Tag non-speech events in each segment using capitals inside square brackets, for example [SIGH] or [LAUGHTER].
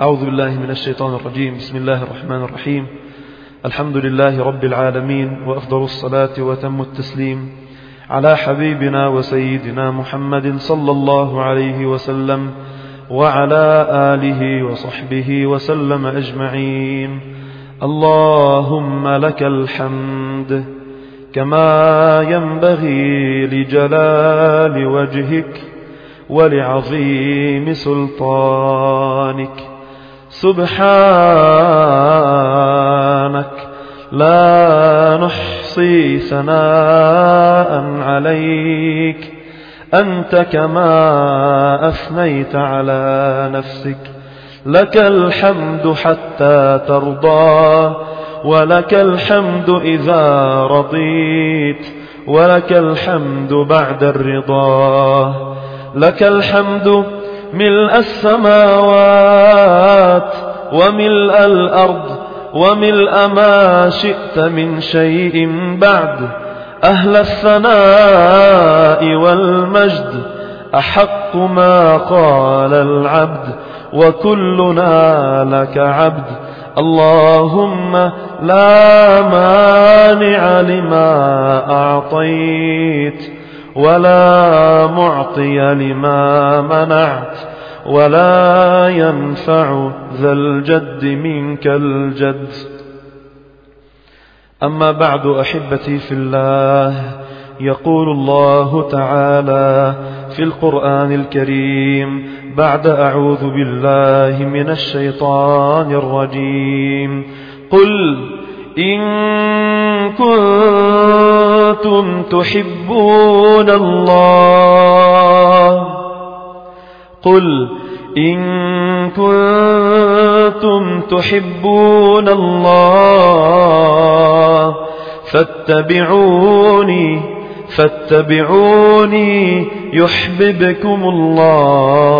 أعوذ بالله من الشيطان الرجيم. بسم الله الرحمن الرحيم. الحمد لله رب العالمين وأفضل الصلاة وتم التسليم على حبيبنا وسيدنا محمد صلى الله عليه وسلم وعلى آله وصحبه وسلم أجمعين. اللهم لك الحمد كما ينبغي لجلال وجهك ولعظيم سلطانك. سبحانك لا نحصي ثناء عليك. أنت كما أثنيت على نفسك. لك الحمد حتى ترضى ولك الحمد إذا رضيت ولك الحمد بعد الرضا. لك الحمد ملء السماوات وملء الأرض وملء ما شئت من شيء بعد أهل الثناء والمجد أحق ما قال العبد وكلنا لك عبد اللهم لا مانع لما أعطيت ولا معطي لما منعت ولا ينفع ذا الجد منك الجد. أما بعد أحبتي في الله يقول الله تعالى في القرآن الكريم بعد أعوذ بالله من الشيطان الرجيم. قل إن كنتم تحبون الله. قل إن كنتم تحبون الله فاتبعوني فاتبعوني يحببكم الله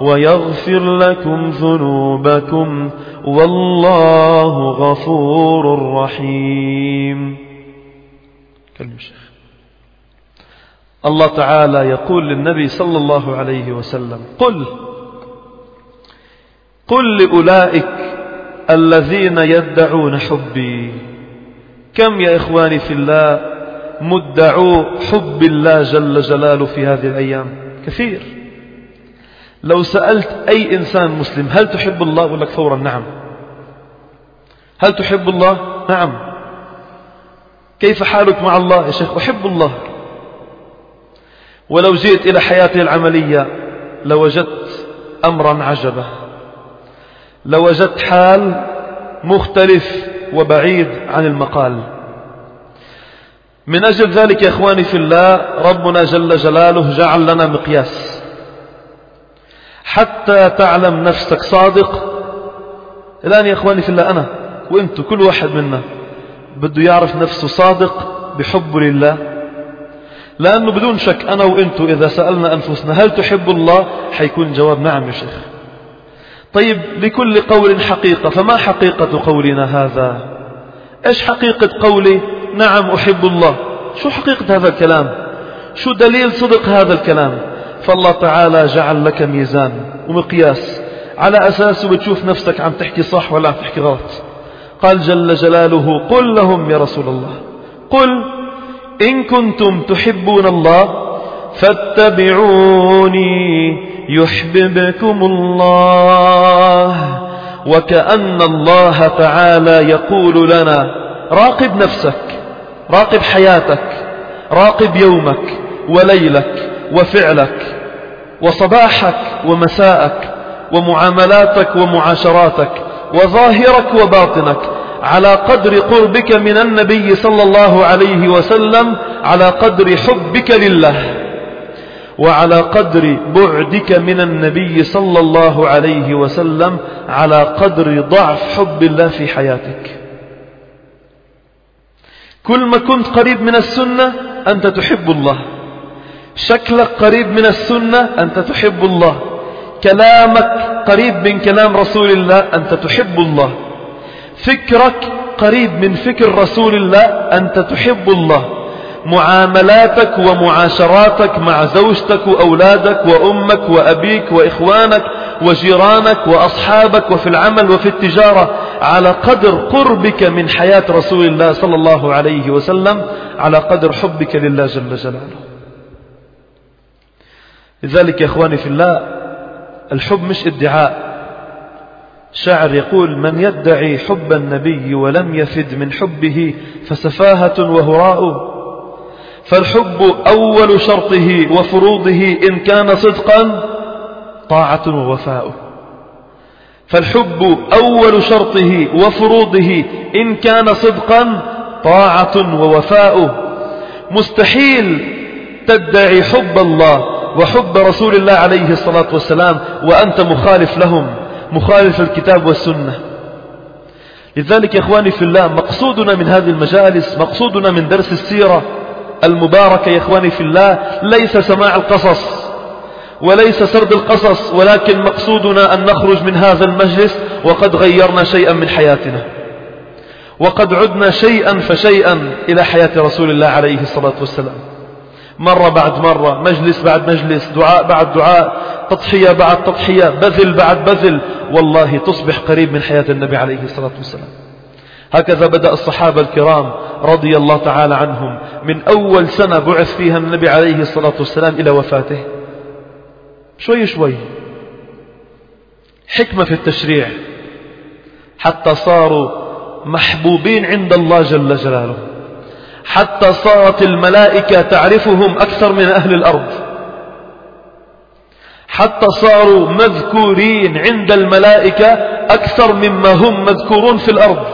ويغفر لكم ذنوبكم والله غفور رحيم. كلم شيخ الله تعالى يقول للنبي صلى الله عليه وسلم قل قل لأولئك الذين يدعون حبي. كم يا إخواني في الله مدعوا حب الله جل جلاله في هذه الأيام؟ كثير. لو سألت أي إنسان مسلم هل تحب الله؟ يقول لك فورا نعم. هل تحب الله؟ نعم. كيف حالك مع الله يا شيخ؟ أحب الله. ولو جئت إلى حياتي العملية لوجدت أمرا عجبا. لوجدت حال مختلف وبعيد عن المقال. من أجل ذلك يا إخواني في الله ربنا جل جلاله جعل لنا مقياس. حتى تعلم نفسك صادق. الآن يا إخواني في الله أنا وإنتو كل واحد منا. بده يعرف نفسه صادق بحبه لله. لأنه بدون شك أنا وإنتو إذا سألنا أنفسنا هل تحب الله حيكون الجواب نعم يا شيخ. طيب لكل قول حقيقة فما حقيقة قولنا هذا؟ إيش حقيقة قولي؟ نعم أحب الله. شو حقيقة هذا الكلام؟ شو دليل صدق هذا الكلام؟ فالله تعالى جعل لك ميزان ومقياس على أساسه بتشوف نفسك عم تحكي صح ولا عم تحكي غلط. قال جل جلاله قل لهم يا رسول الله قل إن كنتم تحبون الله فاتبعوني يحببكم الله وكأن الله تعالى يقول لنا راقب نفسك راقب حياتك راقب يومك وليلك وفعلك وصباحك ومساءك ومعاملاتك ومعاشراتك وظاهرك وباطنك على قدر قربك من النبي صلى الله عليه وسلم على قدر حبك لله وعلى قدر بعدك من النبي صلى الله عليه وسلم على قدر ضعف حب الله في حياتك. كل ما كنت قريب من السنة أنت تحب الله. شكلك قريب من السنة أنت تحب الله. كلامك قريب من كلام رسول الله أنت تحب الله. فكرك قريب من فكر رسول الله أنت تحب الله. معاملاتك ومعاشراتك مع زوجتك وأولادك وأمك وأبيك وإخوانك وجيرانك وأصحابك وفي العمل وفي التجارة على قدر قربك من حياة رسول الله صلى الله عليه وسلم على قدر حبك لله جل جلاله. لذلك يا إخواني في الله الحب مش ادعاء. شاعر يقول من يدعي حب النبي ولم يفد من حبه فسفاهة وهراء. فالحب أول شرطه وفروضه إن كان صدقا طاعة ووفاء. فالحب أول شرطه وفروضه إن كان صدقا طاعة ووفاء. مستحيل تدعي حب الله وحب رسول الله عليه الصلاة والسلام وأنت مخالف لهم مخالف الكتاب والسنة. لذلك يا إخواني في الله مقصودنا من هذه المجالس مقصودنا من درس السيرة المباركة يا إخواني في الله ليس سماع القصص وليس سرد القصص ولكن مقصودنا أن نخرج من هذا المجلس وقد غيرنا شيئا من حياتنا. وقد عدنا شيئا فشيئا إلى حياة رسول الله عليه الصلاة والسلام. مرة بعد مرة مجلس بعد مجلس دعاء بعد دعاء تضحية بعد تضحية بذل بعد بذل والله تصبح قريب من حياة النبي عليه الصلاة والسلام. هكذا بدأ الصحابة الكرام رضي الله تعالى عنهم. من أول سنة بعث فيها النبي عليه الصلاة والسلام إلى وفاته. شوي شوي. حكمة في التشريع. حتى صاروا محبوبين عند الله جل جلاله. حتى صارت الملائكة تعرفهم أكثر من أهل الأرض. حتى صاروا مذكورين عند الملائكة أكثر مما هم مذكورون في الأرض.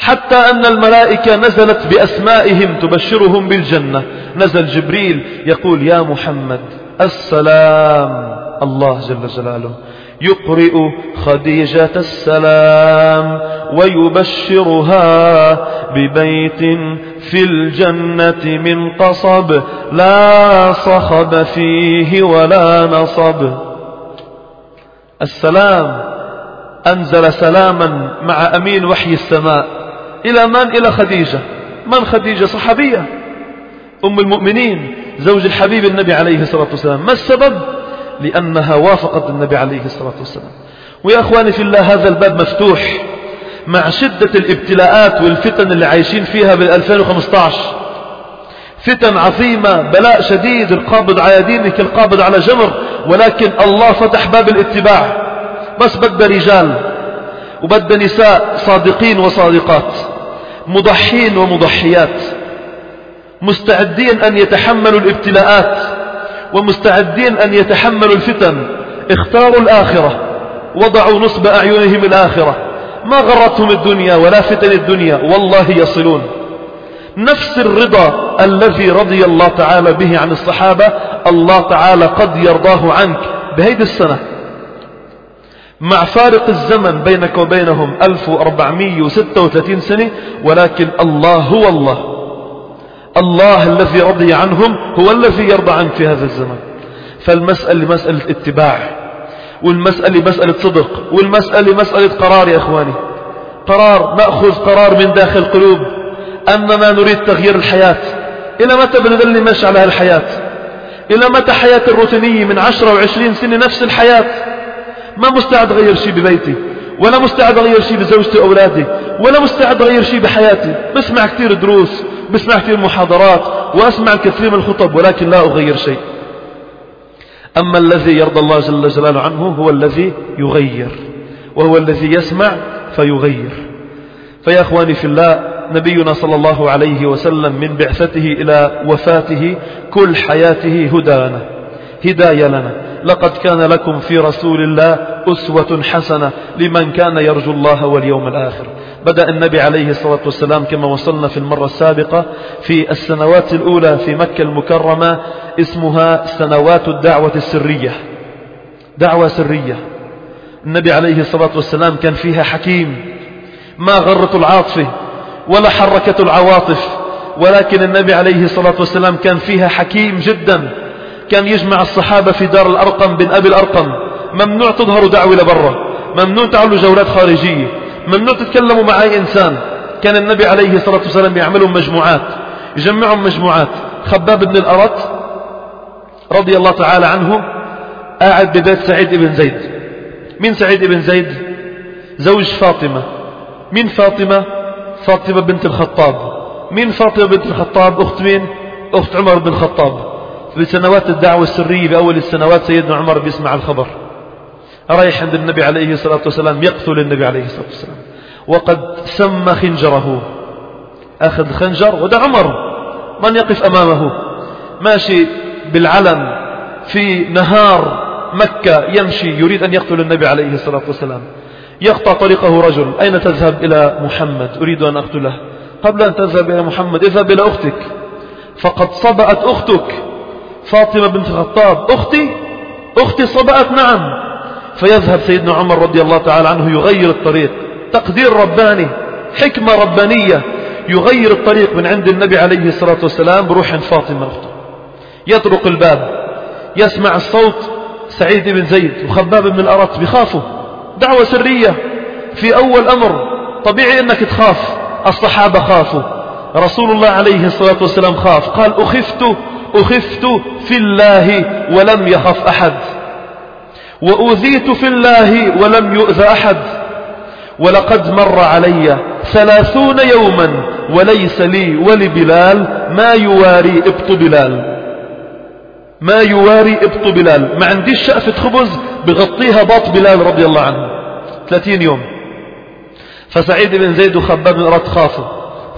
حتى أن الملائكة نزلت بأسمائهم تبشرهم بالجنة. نزل جبريل يقول يا محمد السلام. الله جل جلاله. يقرئ خديجة السلام ويبشرها ببيت في الجنة من قصب لا صخب فيه ولا نصب. السلام أنزل سلاما مع أمين وحي السماء. إلى من؟ إلى خديجة. من خديجة؟ صحابية. أم المؤمنين زوج الحبيب النبي عليه الصلاة والسلام. ما السبب؟ لأنها وافقت النبي عليه الصلاة والسلام. ويا أخواني في الله هذا الباب مفتوح مع شدة الابتلاءات والفتن اللي عايشين فيها بال 2015 فتن عظيمة بلاء شديد القابض على دينك القابض على جمر ولكن الله فتح باب الاتباع. بس بد رجال وبد نساء صادقين وصادقات مضحين ومضحيات مستعدين أن يتحملوا الابتلاءات. ومستعدين أن يتحملوا الفتن اختاروا الآخرة وضعوا نصب أعينهم الآخرة. ما غرتهم الدنيا ولا فتن الدنيا والله يصلون. نفس الرضا الذي رضي الله تعالى به عن الصحابة الله تعالى قد يرضاه عنك بهيدي السنة. مع فارق الزمن بينك وبينهم 1436 سنة ولكن الله هو الله. الله الذي رضي عنهم هو الذي يرضى عنك في هذا الزمن. فالمسألة مسألة اتباع والمسألة مسألة صدق والمسألة مسألة قرار يا إخواني. قرار نأخذ قرار من داخل القلوب. أننا نريد تغيير الحياة إلى متى بنظل ماشي على هالحياة؟ إلى متى حياة الروتينية من عشرة وعشرين سنة نفس الحياة؟ ما مستعد أغير شيء ببيتي ولا مستعد أغير شيء بزوجتي وأولادي ولا مستعد أغير شيء بحياتي. بسمع كثير دروس بسمع كثير محاضرات وأسمع كثير من الخطب ولكن لا أغير شيء. أما الذي يرضى الله جل جلاله عنه هو الذي يغير وهو الذي يسمع فيغير. فيا أخواني في الله نبينا صلى الله عليه وسلم من بعثته إلى وفاته كل حياته هدى لنا هداية لنا. لقد كان لكم في رسول الله أسوة حسنة لمن كان يرجو الله واليوم الآخر. بدأ النبي عليه الصلاة والسلام كما وصلنا في المرة السابقة في السنوات الأولى في مكة المكرمة اسمها سنوات الدعوة السرية. دعوة سرية. النبي عليه الصلاة والسلام كان فيها حكيم. ما غرت العاطفة ولا حركت العواطف ولكن النبي عليه الصلاة والسلام كان فيها حكيم جدا. كان يجمع الصحابة في دار الأرقم بن أبي الأرقم. ممنوع تظهروا دعوة لبرا. ممنوع تعملوا جولات خارجية. ممنوع تتكلموا مع أي إنسان كان النبي عليه الصلاة والسلام يعملهم مجموعات يجمعهم مجموعات. خباب بن الأرت رضي الله تعالى عنه قاعد ببيت سعيد بن زيد. مين سعيد بن زيد؟ زوج فاطمة. مين فاطمة؟ فاطمة بنت الخطاب. مين فاطمة بنت الخطاب؟ أخت مين؟ أخت عمر بن الخطاب. في سنوات الدعوة السرية بأول السنوات سيدنا عمر بيسمع الخبر. رايح عند النبي عليه الصلاة والسلام يقتل النبي عليه الصلاة والسلام. وقد سم خنجره. أخذ الخنجر وده عمر. من يقف أمامه؟ ماشي بالعلن في نهار مكة يمشي يريد أن يقتل النبي عليه الصلاة والسلام. يقطع طريقه رجل. أين تذهب إلى محمد؟ أريد أن أقتله. قبل أن تذهب إلى محمد اذهب إلى أختك. فقد صبأت أختك. فاطمة بنت الخطاب أختي؟ أختي صبأت نعم. فيذهب سيدنا عمر رضي الله تعالى عنه يغير الطريق. تقدير رباني حكمة ربانية يغير الطريق من عند النبي عليه الصلاة والسلام بروح فاطمة أخته يطرق الباب يسمع الصوت سعيد بن زيد وخباب بن الأرت بخافوا. دعوة سرية في أول أمر طبيعي أنك تخاف الصحابة خافوا. رسول الله عليه الصلاة والسلام خاف قال أخفت أخفت في الله ولم يخف أحد. وأوذيت في الله ولم يؤذى أحد. ولقد مر علي ثلاثون يوما وليس لي ولبلال ما يواري إبط بلال. ما يواري إبط بلال. ما عنديش شقفة خبز بغطيها باط بلال رضي الله عنه. 30 يوم. فسعيد بن زيد وخباب بن رد خافوا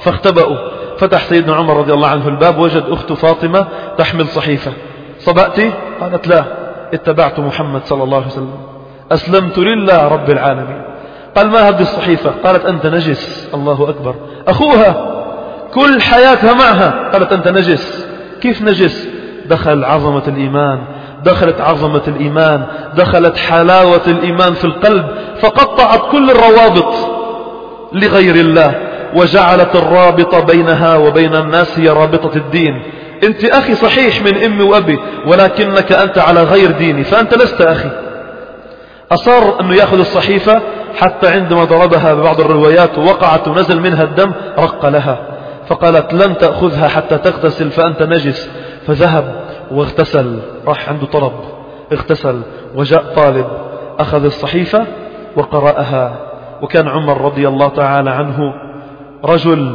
فاختبأوا. فتح سيدنا عمر رضي الله عنه الباب وجد أخت فاطمة تحمل صحيفة. صبأتي؟ قالت لا. اتبعت محمد صلى الله عليه وسلم. أسلمت لله رب العالمين. قال ما هذه الصحيفة؟ قالت أنت نجس. الله أكبر. أخوها كل حياتها معها. قالت أنت نجس. كيف نجس؟ دخل عظمة الإيمان. دخلت عظمة الإيمان. دخلت حلاوة الإيمان في القلب. فقطعت كل الروابط لغير الله. وجعلت الرابط بينها وبين الناس هي رابطة الدين. انت أخي صحيح من أمي وأبي ولكنك أنت على غير ديني فأنت لست أخي. أصر أنه يأخذ الصحيفة حتى عندما ضربها ببعض الروايات ووقعت ونزل منها الدم رق لها فقالت لن تأخذها حتى تغتسل فأنت نجس. فذهب واغتسل راح عنده طلب. اغتسل وجاء طالب أخذ الصحيفة وقرأها. وكان عمر رضي الله تعالى عنه رجل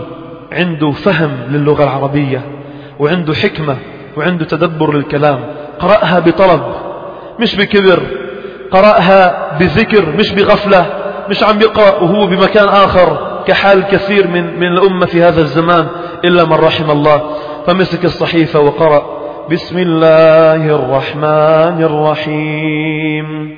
عنده فهم للغة العربية. وعنده حكمة وعنده تدبر للكلام. قرأها بطلب مش بكبر. قرأها بذكر مش بغفلة مش عم يقرأ وهو بمكان آخر كحال كثير من, من الأمة في هذا الزمان إلا من رحم الله. فمسك الصحيفة وقرأ. بسم الله الرحمن الرحيم.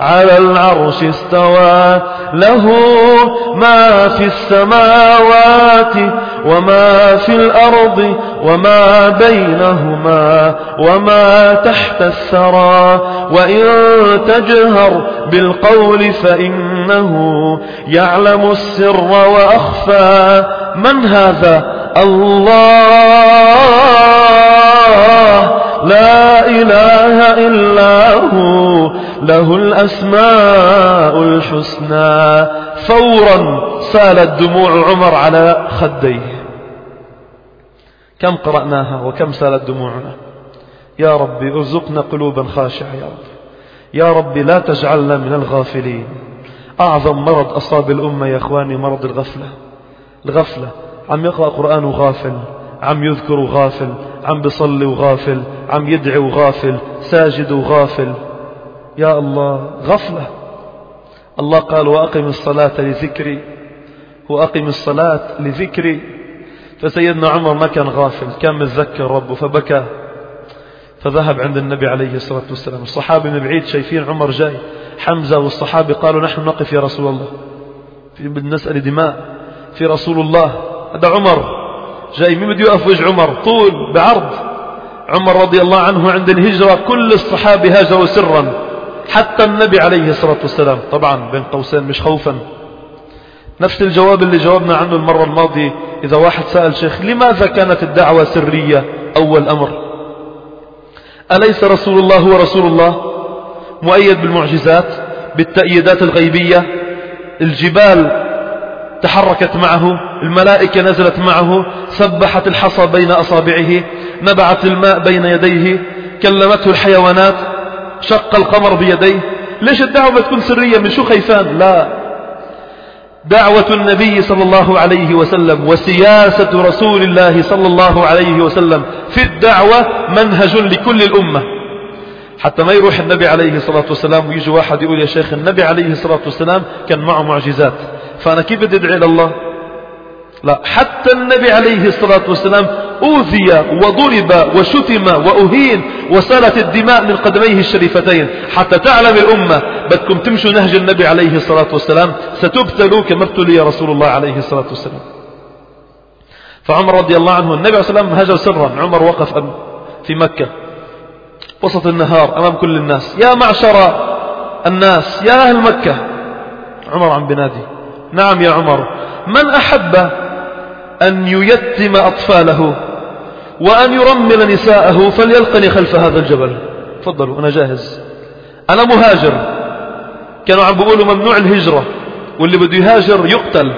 على العرش استوى. له ما في السماوات وما في الأرض وما بينهما وما تحت الثرى. وإن تجهر بالقول فإنه يعلم السر وأخفى. من هذا؟ الله. لا إله إلا هو. له الأسماء الحسنى. فورا سالت دموع عمر على خديه. كم قرأناها وكم سالت دموعنا يا رب ارزقنا قلوبا خاشعة يا رب. يا رب لا تجعلنا من الغافلين. أعظم مرض أصاب الأمة يا أخواني مرض الغفلة. الغفلة عم يقرأ قرآن وغافل عم يذكر وغافل عم بصلي وغافل عم يدعي وغافل ساجد وغافل يا الله غفلة. الله قال وأقم الصلاة لذكري. وأقم الصلاة لذكري. فسيدنا عمر ما كان غافل كان متذكر ربه فبكى. فذهب عند النبي عليه الصلاة والسلام. الصحابة من بعيد شايفين عمر جاي. حمزة والصحابة قالوا نحن نقف يا رسول الله. في بدنا نسأل دماء. في رسول الله. هذا عمر. جاي مين بده يقف وجه عمر؟ طول بعرض. عمر رضي الله عنه عند الهجرة كل الصحابة هاجروا سرا. حتى النبي عليه الصلاة والسلام طبعا بين قوسين مش خوفا. نفس الجواب اللي جاوبنا عنه المرة الماضية إذا واحد سأل شيخ لماذا كانت الدعوة سرية؟ أول أمر. أليس رسول الله هو رسول الله؟ مؤيد بالمعجزات بالتأييدات الغيبية. الجبال تحركت معه الملائكة نزلت معه سبحت الحصى بين أصابعه نبعت الماء بين يديه كلمته الحيوانات. شق القمر بيديه. ليش الدعوة بتكون سرية من شو خيفان؟ لا. دعوة النبي صلى الله عليه وسلم وسياسة رسول الله صلى الله عليه وسلم في الدعوة منهج لكل الأمة. حتى ما يروح النبي عليه الصلاة والسلام ويجي واحد يقول يا شيخ النبي عليه الصلاة والسلام كان معه معجزات. فأنا كيف بدي أدعي لله؟ لا. حتى النبي عليه الصلاة والسلام أوذي وضرب وشتم وأهين وسالت الدماء من قدميه الشريفتين. حتى تعلم الأمة بدكم تمشوا نهج النبي عليه الصلاة والسلام ستبتلوا كما ابتلي رسول الله عليه الصلاة والسلام. فعمر رضي الله عنه النبي عليه الصلاة والسلام هجر سرا. عمر وقف في مكة. وسط النهار أمام كل الناس. يا معشر الناس يا أهل مكة. عمر عم بنادي. نعم يا عمر من أحب أن ييتم أطفاله؟ وأن يرمل نساءه فليلقني خلف هذا الجبل. تفضلوا أنا جاهز. أنا مهاجر. كانوا عم بيقولوا ممنوع الهجرة. واللي بده يهاجر يقتل.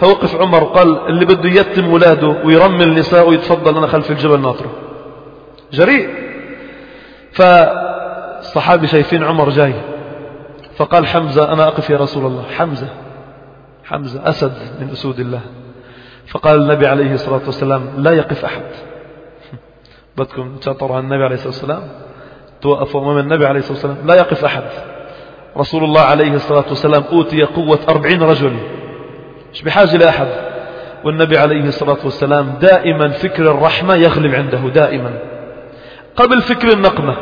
فوقف عمر قال اللي بده يتم ولاده ويرمل نساءه يتفضل أنا خلف الجبل ناطرة. جريء. فالصحابي شايفين عمر جاي. فقال حمزة أنا أقف يا رسول الله. حمزة. حمزة أسد من أسود الله. فقال النبي عليه الصلاة والسلام لا يقف أحد. بدكم عن النبي عليه الصلاة والسلام؟ توقفوا أمام النبي عليه الصلاة والسلام؟ لا يقف أحد. رسول الله عليه الصلاة والسلام أوتي قوة أربعين رجل. مش بحاجة لأحد والنبي عليه الصلاة والسلام دائما فكر الرحمة يغلب عنده دائما. قبل فكر النقمة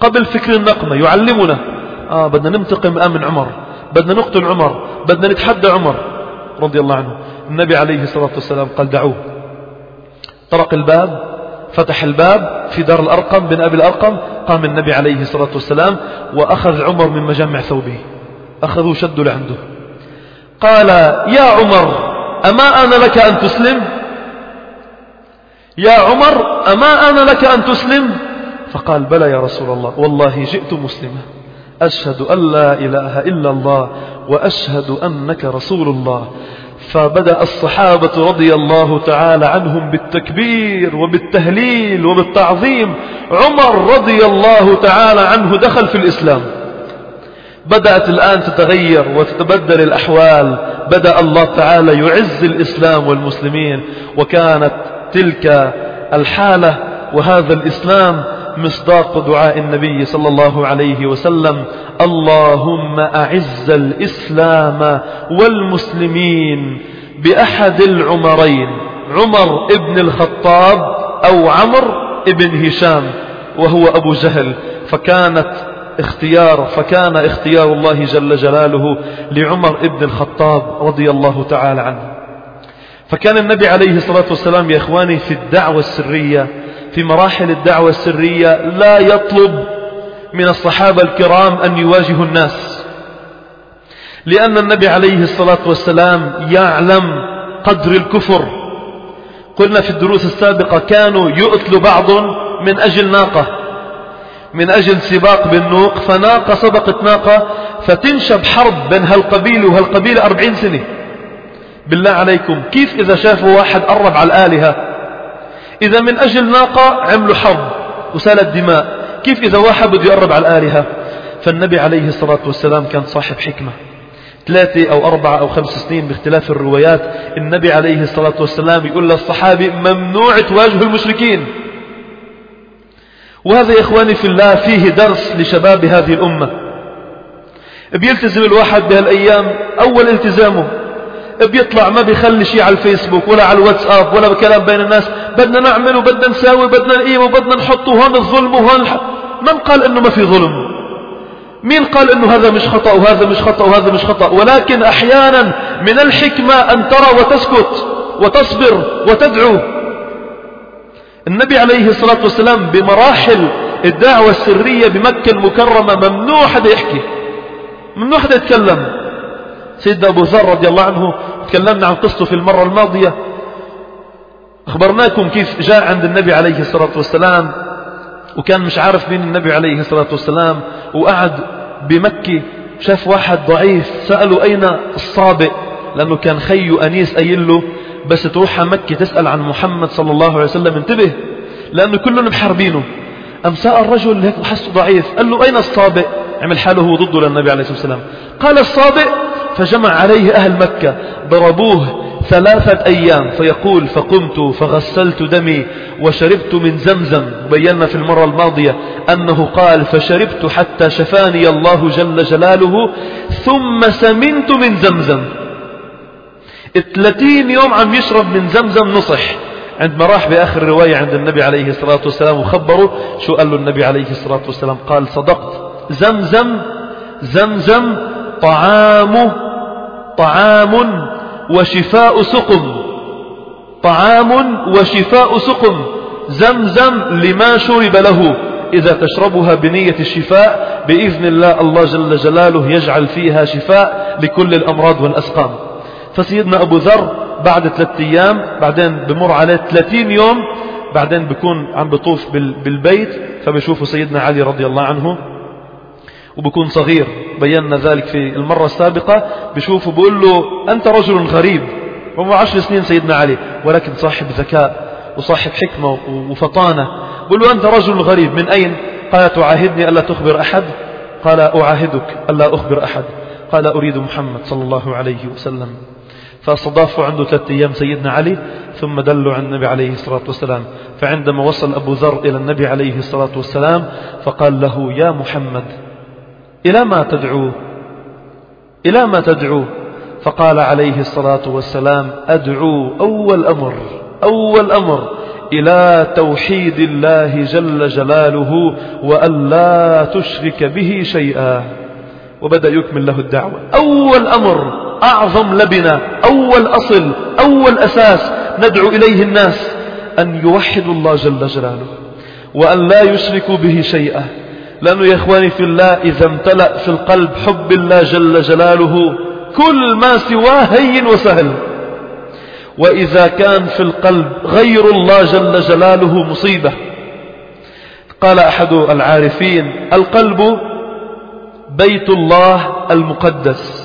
قبل فكر النقمة يعلمنا. آه بدنا ننتقم الآن من عمر بدنا نقتل عمر بدنا نتحدى عمر. رضي الله عنه. النبي عليه الصلاة والسلام قال دعوه. طرق الباب. فتح الباب في دار الأرقم بن أبي الأرقم قام النبي عليه الصلاة والسلام وأخذ عمر من مجمع ثوبه. أخذوا شدوا لعنده. قال يا عمر أما أنا لك أن تسلم؟ يا عمر أما أنا لك أن تسلم؟ فقال بلى يا رسول الله والله جئت مسلما. أشهد أن لا إله إلا الله وأشهد أنك رسول الله. فبدأ الصحابة رضي الله تعالى عنهم بالتكبير وبالتهليل وبالتعظيم. عمر رضي الله تعالى عنه دخل في الإسلام. بدأت الآن تتغير وتتبدل الأحوال. بدأ الله تعالى يعز الإسلام والمسلمين. وكانت تلك الحالة وهذا الإسلام مصداق دعاء النبي صلى الله عليه وسلم اللهم أعز الإسلام والمسلمين بأحد العمرين عمر ابن الخطاب أو عمر ابن هشام وهو أبو جهل فكانت اختيار فكان اختيار الله جل جلاله لعمر ابن الخطاب رضي الله تعالى عنه. فكان النبي عليه الصلاة والسلام يا إخواني في الدعوة السرية في مراحل الدعوة السرية لا يطلب من الصحابة الكرام أن يواجهوا الناس. لأن النبي عليه الصلاة والسلام يعلم قدر الكفر. قلنا في الدروس السابقة كانوا يؤتلوا بعض من أجل ناقة من أجل سباق بالنوق فناقة سبقت ناقة فتنشب حرب بين هالقبيل وهالقبيل أربعين سنة. بالله عليكم كيف إذا شافوا واحد قرب على الآلهة إذا من أجل ناقة عملوا حرب وسالت دماء. كيف إذا واحد بده يقرب على الآلهة؟ فالنبي عليه الصلاة والسلام كان صاحب حكمة. ثلاثة أو أربعة أو خمس سنين باختلاف الروايات النبي عليه الصلاة والسلام يقول للصحابي ممنوع تواجهوا المشركين. وهذا يا إخواني في الله فيه درس لشباب هذه الأمة. بيلتزم الواحد بهالأيام أول التزامه بيطلع ما بيخلي شيء على الفيسبوك ولا على الواتساب ولا بكلام بين الناس. بدنا نعمل وبدنا نساوي بدنا نقيم وبدنا نحط وهون الظلم وهون الح... من قال إنه ما في ظلم؟ مين قال إنه هذا مش خطأ وهذا مش خطأ وهذا مش خطأ؟ ولكن أحيانا من الحكمة أن ترى وتسكت وتصبر وتدعو. النبي عليه الصلاة والسلام بمراحل الدعوة السرية بمكة المكرمة ممنوع حدا يحكي. ممنوع حدا يتكلم. سيدنا أبو ذر رضي الله عنه تكلمنا عن قصته في المرة الماضية. أخبرناكم كيف جاء عند النبي عليه الصلاة والسلام وكان مش عارف مين النبي عليه الصلاة والسلام وقعد بمكة شاف واحد ضعيف سأله أين الصابئ؟ لأنه كان خيه أنيس قايل له بس تروح على مكة تسأل عن محمد صلى الله عليه وسلم انتبه. لأنه كلهم محاربينه. أم سأل الرجل هيك وحسه ضعيف قال له أين الصابئ؟ عمل حاله هو ضده للنبي عليه الصلاة والسلام. قال الصابئ فجمع عليه أهل مكة ضربوه ثلاثة أيام فيقول فقمت فغسلت دمي وشربت من زمزم. بينا في المرة الماضية أنه قال فشربت حتى شفاني الله جل جلاله ثم سمنت من زمزم. 30 يوم عم يشرب من زمزم نصح. عندما راح بآخر رواية عند النبي عليه الصلاة والسلام وخبره شو قال له النبي عليه الصلاة والسلام؟ قال صدقت. زمزم زمزم طعام طعام وشفاء سقم. طعام وشفاء سقم. زمزم لما شرب له. إذا تشربها بنية الشفاء بإذن الله الله جل جلاله يجعل فيها شفاء لكل الأمراض والأسقام. فسيدنا أبو ذر بعد ثلاثة أيام بعدين بمر عليه ثلاثين يوم بعدين بكون عم بطوف بالبيت فبشوفه سيدنا علي رضي الله عنه. وبكون صغير. بينا ذلك في المرة السابقة. بشوفه بقول له أنت رجل غريب. وهو عشر سنين سيدنا علي ولكن صاحب ذكاء وصاحب حكمة وفطانة. بقول له أنت رجل غريب من أين؟ قال تعاهدني ألا تخبر أحد؟ قال أعاهدك ألا أخبر أحد. قال أريد محمد صلى الله عليه وسلم. فاستضافوا عنده ثلاثة أيام سيدنا علي ثم دلوا عن النبي عليه الصلاة والسلام. فعندما وصل أبو ذر إلى النبي عليه الصلاة والسلام فقال له يا محمد إلى ما تدعو إلى ما تدعو فقال عليه الصلاة والسلام أدعو أول أمر أول أمر إلى توحيد الله جل جلاله وأن لا تشرك به شيئا. وبدأ يكمل له الدعوة. أول أمر أعظم لبنة أول أصل أول أساس ندعو إليه الناس أن يوحدوا الله جل جلاله وأن لا يشركوا به شيئا. لأنه يا إخواني في الله إذا امتلأ في القلب حب الله جل جلاله كل ما سواه هين وسهل. وإذا كان في القلب غير الله جل جلاله مصيبة. قال أحد العارفين القلب بيت الله المقدس.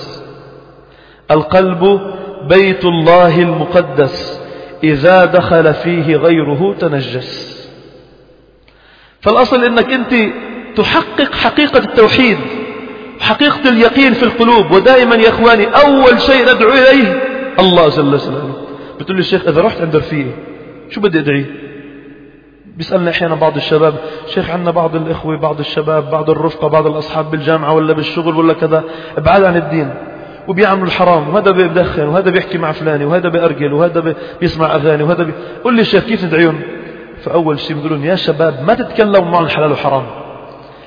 القلب بيت الله المقدس. إذا دخل فيه غيره تنجس. فالأصل أنك أنت تحقق حقيقة التوحيد حقيقة اليقين في القلوب ودائما يا إخواني أول شيء ندعو إليه الله جل جلاله. بتقول لي الشيخ إذا رحت عند رفيقي شو بدي أدعي؟ بيسألنا أحيانا بعض الشباب شيخ عنا بعض الإخوة بعض الشباب بعض الرفقة بعض الأصحاب بالجامعة ولا بالشغل ولا كذا أبعاد عن الدين وبيعملوا الحرام وهذا بيدخن وهذا بيحكي مع فلاني وهذا بيأرجل وهذا بيسمع أغاني وهذا بي... قل لي الشيخ كيف ندعيهم فأول شيء بيقولون يا شباب ما تتكلموا معهم الحلال وحرام.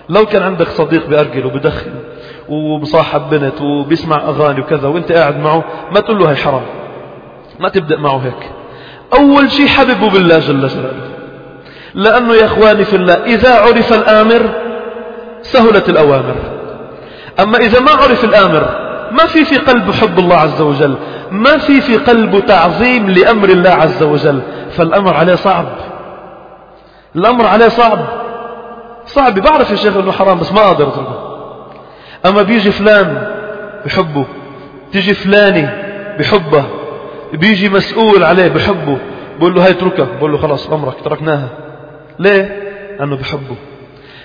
لو كان عندك صديق بأرجل وبدخن ومصاحب بنت وبيسمع أغاني وكذا وانت قاعد معه ما تقول له هي حرام. ما تبدأ معه هيك. أول شيء حببه بالله جل جلاله. لأنه يا إخواني في الله إذا عرف الآمر سهلت الأوامر. أما إذا ما عرف الآمر ما في في قلب حب الله عز وجل ما في في قلبه تعظيم لأمر الله عز وجل. فالأمر عليه صعب. الأمر عليه صعب. صعب بعرف يا شيخ أنه حرام بس ما أقدر أتركه. أما بيجي فلان بحبه تيجي فلاني بحبه بيجي مسؤول عليه بحبه بقول له هاي اتركها بقول له خلاص أمرك تركناها. ليه؟ لأنه بحبه.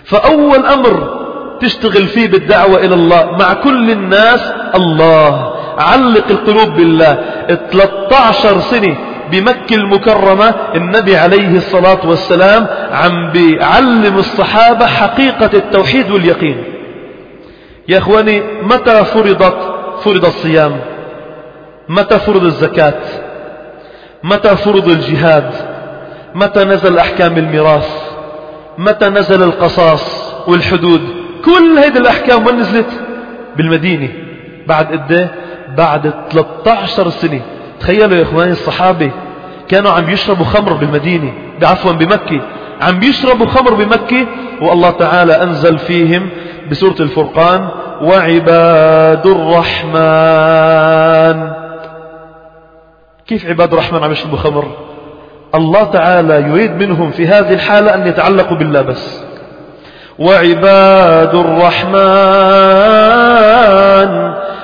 فأول أمر تشتغل فيه بالدعوة إلى الله مع كل الناس الله. علق القلوب بالله. 13 سنة بمكة المكرمة النبي عليه الصلاة والسلام عم بيعلم الصحابة حقيقة التوحيد واليقين. يا أخواني متى فرضت فرض الصيام؟ متى فرض الزكاة؟ متى فرض الجهاد؟ متى نزل أحكام الميراث؟ متى نزل القصاص والحدود؟ كل هذه الأحكام وين نزلت بالمدينة. بعد إيه؟ بعد 13 سنة. تخيلوا يا إخواني الصحابة كانوا عم يشربوا خمر بالمدينة بعفوا بمكة. عم بيشربوا خمر بمكة والله تعالى أنزل فيهم بسورة الفرقان وعباد الرحمن. كيف عباد الرحمن عم يشربوا خمر؟ الله تعالى يريد منهم في هذه الحالة أن يتعلقوا بالله بس. وعباد الرحمن.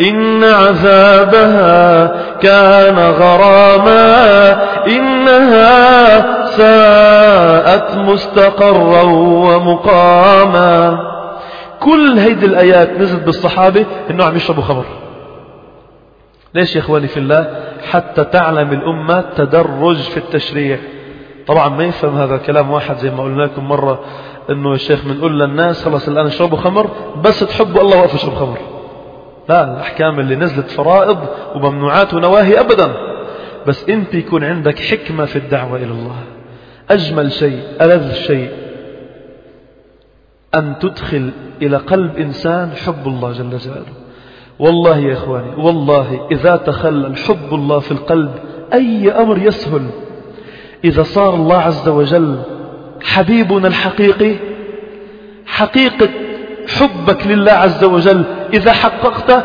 إن عذابها كان غراما إنها ساءت مستقرا ومقاما. كل هيدي الآيات نزلت بالصحابة إنه عم يشربوا خمر. ليش يا إخواني في الله؟ حتى تعلم الأمة تدرج في التشريع. طبعا ما يفهم هذا كلام واحد زي ما قلنا لكم مرة إنه يا شيخ بنقول للناس خلص الآن اشربوا خمر بس تحبوا الله وقفوا اشرب خمر. لا الأحكام اللي نزلت فرائض وممنوعات ونواهي أبدا. بس أنت يكون عندك حكمة في الدعوة إلى الله. أجمل شيء ألذ شيء أن تدخل إلى قلب إنسان حب الله جل جلاله. والله يا إخواني والله إذا تخلل حب الله في القلب أي أمر يسهل. إذا صار الله عز وجل حبيبنا الحقيقي حقيقة حبك لله عز وجل إذا حققته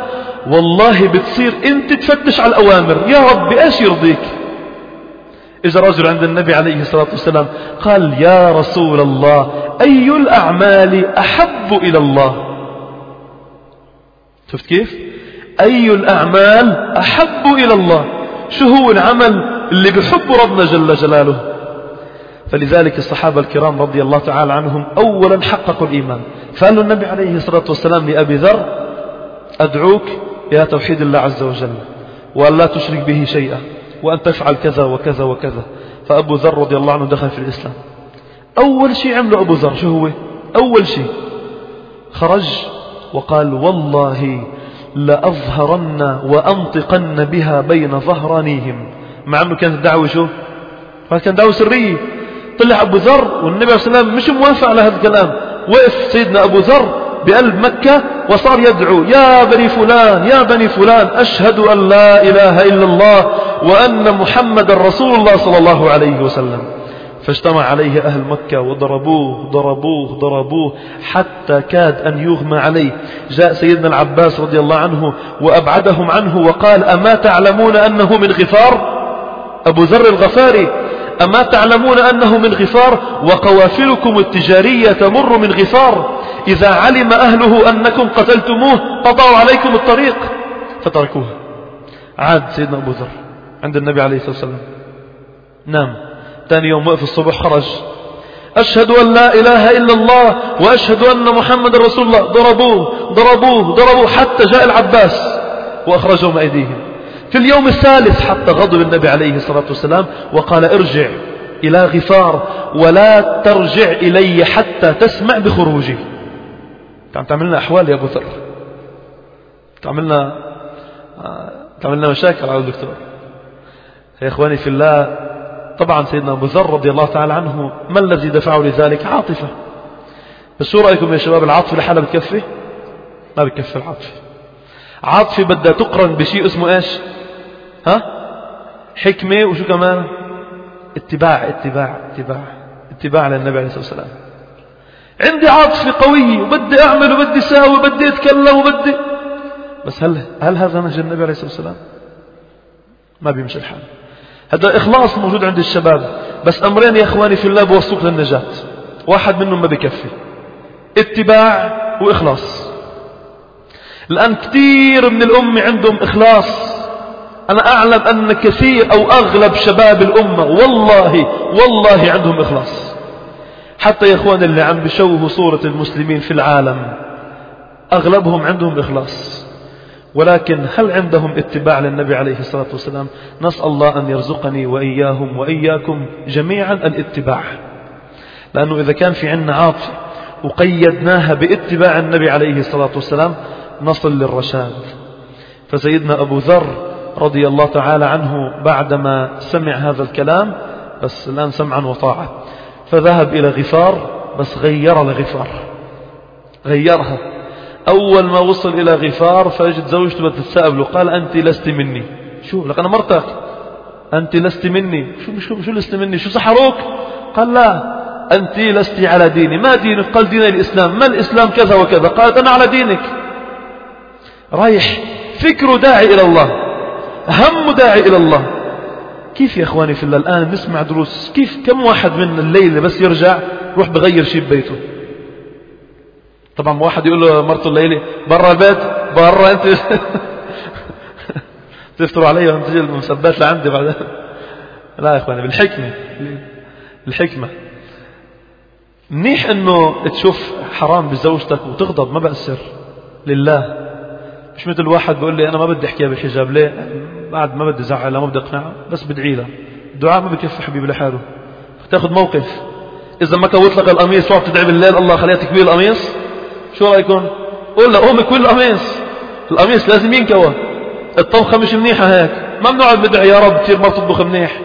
والله بتصير أنت تفتش على الأوامر. يا ربي إيش يرضيك؟ إذا رجل عند النبي عليه الصلاة والسلام قال يا رسول الله أي الأعمال أحب إلى الله؟ شفت كيف؟ أي الأعمال أحب إلى الله؟ شو هو العمل اللي بحب ربنا جل جلاله؟ فلذلك الصحابة الكرام رضي الله تعالى عنهم أولا حققوا الإيمان. فقال النبي عليه الصلاة والسلام لأبي ذر أدعوك إلى توحيد الله عز وجل وأن لا تشرك به شيئا وأن تفعل كذا وكذا وكذا. فأبو ذر رضي الله عنه دخل في الإسلام. أول شيء عمله أبو ذر شو هو؟ أول شيء خرج وقال والله لأظهرن وأنطقن بها بين ظهرانيهم. مع أنه كانت الدعوة شو؟ كانت دعوة سرية. طلع أبو ذر والنبي عليه الصلاة والسلام مش موافق على هذا الكلام. وقف سيدنا أبو ذر بقلب مكة وصار يدعو يا بني فلان يا بني فلان أشهد أن لا إله إلا الله وأن محمد رسول الله صلى الله عليه وسلم. فاجتمع عليه أهل مكة وضربوه ضربوه ضربوه حتى كاد أن يغمى عليه. جاء سيدنا العباس رضي الله عنه وأبعدهم عنه وقال أما تعلمون أنه من غفار؟ أبو ذر الغفاري أما تعلمون أنه من غفار؟ وقوافلكم التجارية تمر من غفار. إذا علم أهله أنكم قتلتموه قطعوا عليكم الطريق. فتركوها عاد سيدنا أبو ذر عند النبي عليه الصلاة والسلام. نام. ثاني يوم وقف الصبح خرج. أشهد أن لا إله إلا الله وأشهد أن محمد رسول الله. ضربوه ضربوه ضربوه حتى جاء العباس وأخرجهم أيديهم. في اليوم الثالث حتى غضب النبي عليه الصلاة والسلام وقال ارجع إلى غفار ولا ترجع إلي حتى تسمع بخروجي عم تعملنا أحوال يا أبو ذر. تعملنا تعملنا مشاكل على الدكتور يا إخواني في الله طبعا سيدنا أبو ذر رضي الله تعالى عنه ما الذي دفعه لذلك؟ عاطفة. بس شو رأيكم يا شباب؟ العاطفة لحالها بتكفي؟ ما بتكفي العاطفة. عاطفة بدها تقرن بشيء اسمه إيش؟ ها؟ حكمة وشو كمان؟ اتباع اتباع اتباع اتباع للنبي عليه الصلاة والسلام. عندي عاطفة قوية وبدي أعمل وبدي ساوي وبدي أتكلم وبدي. بس هل هل هذا نهج النبي عليه الصلاة والسلام؟ ما بيمشي الحال. هذا إخلاص موجود عند الشباب. بس أمرين يا إخواني في الله بوصوك للنجاة. واحد منهم ما بكفي. اتباع وإخلاص. الآن كثير من الأمة عندهم إخلاص. أنا أعلم أن كثير أو أغلب شباب الأمة والله والله عندهم إخلاص. حتى يا إخوان اللي عم بشوهوا صورة المسلمين في العالم أغلبهم عندهم إخلاص. ولكن هل عندهم اتباع للنبي عليه الصلاة والسلام؟ نسأل الله أن يرزقني وإياهم وإياكم جميعا الاتباع. لأنه إذا كان في عنا عاطفة وقيدناها باتباع النبي عليه الصلاة والسلام نصل للرشاد. فسيدنا أبو ذر رضي الله تعالى عنه بعدما سمع هذا الكلام بس الآن سمعا وطاعة. فذهب إلى غفار بس غير لغفار. غيرها. أول ما وصل إلى غفار فاجت زوجته بتتساءل له قال أنت لست مني. شو؟ لك أنا مرتك أنت لست مني. شو شو شو لست مني؟ شو سحروك؟ قال لا أنت لست على ديني. ما دينك؟ قال دين الإسلام. ما الإسلام؟ كذا وكذا. قالت أنا على دينك. رايح. فكره داعي إلى الله. هم داعي إلى الله. كيف يا إخواني في الله الآن نسمع دروس؟ كيف كم واحد من الليلة بس يرجع روح بغير شيء ببيته؟ طبعا واحد يقول له مرته الليلة برا البيت برا أنت [LAUGHS] تفتروا علي وأنت تجي المسبات لعندي بعدين. لا يا إخواني بالحكمة الحكمة منيح إنه تشوف حرام بزوجتك وتغضب ما بأسر لله. مش مثل واحد بيقول لي أنا ما بدي أحكيها بالحجاب ليه؟ بعد ما بدي زعلها ما بدي اقنعها بس بدعي لها الدعاء ما بكفي حبيبي لحاله. تاخذ موقف. إذا ما كوت لك القميص وقت تدعي بالليل الله خليها تكوي القميص. شو رأيكم؟ قول لها قومي كوي القميص. القميص لازم ينكوى. الطبخة مش منيحة هيك. ممنوع بدعي يا رب تصير ما تطبخ منيح.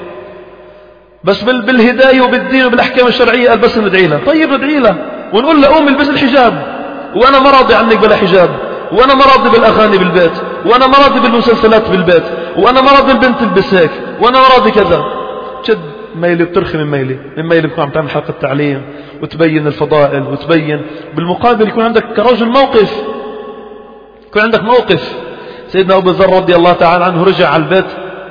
بس بالهداية وبالدين وبالأحكام الشرعية قال بس ندعي لها طيب ندعي لها ونقول لها قومي البس الحجاب. وأنا ما راضي عنك بلا حجاب. وأنا ما راضي بالأغاني بالبيت. وأنا ما راضي بالمسلسلات بالبيت وأنا ما راضي البنت تلبس هيك وأنا ما راضي كذا. شد ميلي بترخي من ميلي من ميلي بتكون عم تعمل حلقة تعليم وتبين الفضائل وتبين بالمقابل يكون عندك كرجل موقف يكون عندك موقف. سيدنا أبو ذر رضي الله تعالى عنه رجع على البيت